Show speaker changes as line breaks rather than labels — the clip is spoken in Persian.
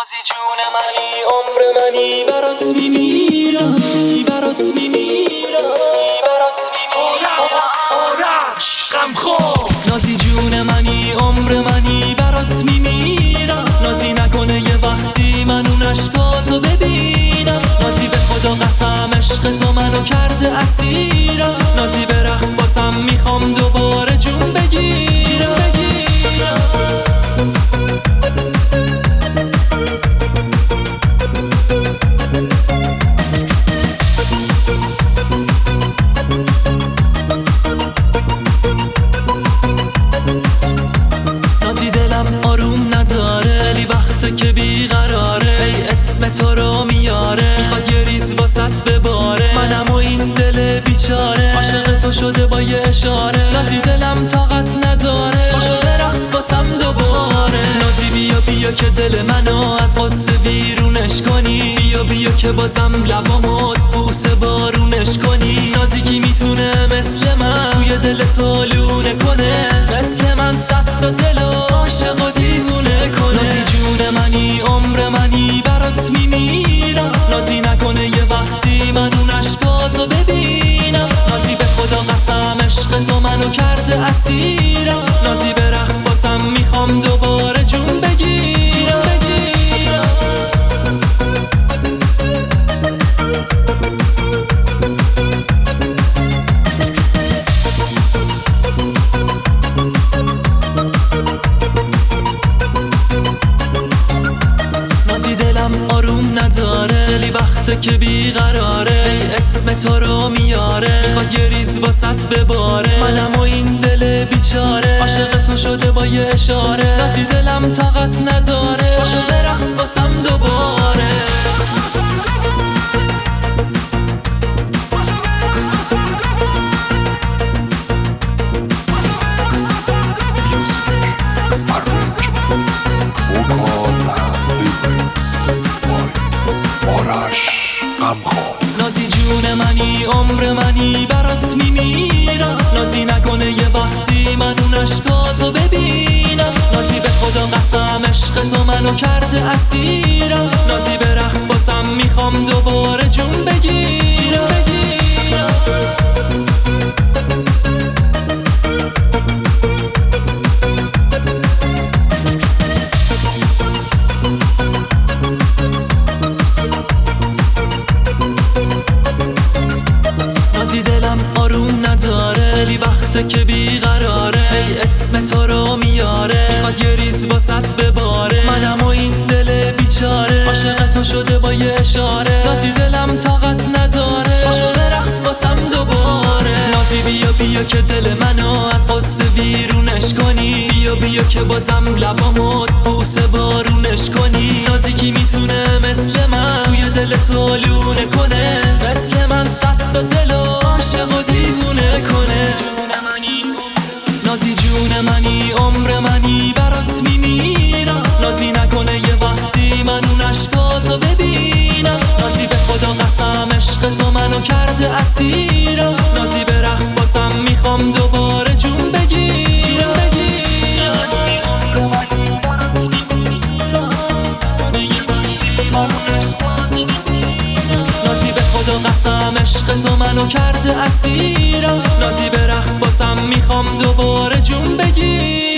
نازی جون منی عمر منی برات میمیرم برات میمیرم برات میمیرم.
آرش غمخور
نازی جون منی عمر منی برات میمیرم. نازی نکنه یه وقتی من اون عشقاتو ببینم. نازی به خدا قسم عشق تو منو کرده اسیرم. نازی تو رو میاره. می‌خواد یه ریز واسط بباره. منم و این دل بیچاره. عاشق تو شده با یه اشاره. نازی دلم طاقت نداره. باشو برقص واسم دوباره. نازی بیا بیا که دل منو از قصه ویرونش کنی. بیا بیا که بازم لبامو بوسه بارونش کنی. نازی کی می‌تونه مثل من توی دل تو لونه کنه. مثل من صد تا دل منو کرده اسیرم نازی به رقص باسم می‌خوام دوباره جون بگیرم. نازی دلم آروم نداره خیلی وقته که بیقراره. اسم تو رو میاره. می‌خواد یه ریز واسط اشاره. نازی دلم طاقت نداره. باشو برقص واسم تو منو کرده اسیرم. نازی به رقص باسم می‌خوام دوباره جون بگیرم. دلم آروم نداره وقته که بیقراره. ای اسم تو رو میاره. می‌خواد یه ریز واسط بباره. منم و این دل بیچاره. عاشق تو شده با یه اشاره. نازی دلم طاقت نداره. باشو برقص واسم دوباره. نازی بیا بیا که دل منو از قصه ویرونش کنی. بیا بیا که بازم لبامو بوسه بارونش کرده اسیرم نازی به رقص باسم می‌خوام دوباره جون بگیرم نازی به خدا قسم عشق تو منو کرده اسیرم نازی به رقص باسم می‌خوام دوباره جون بگیرم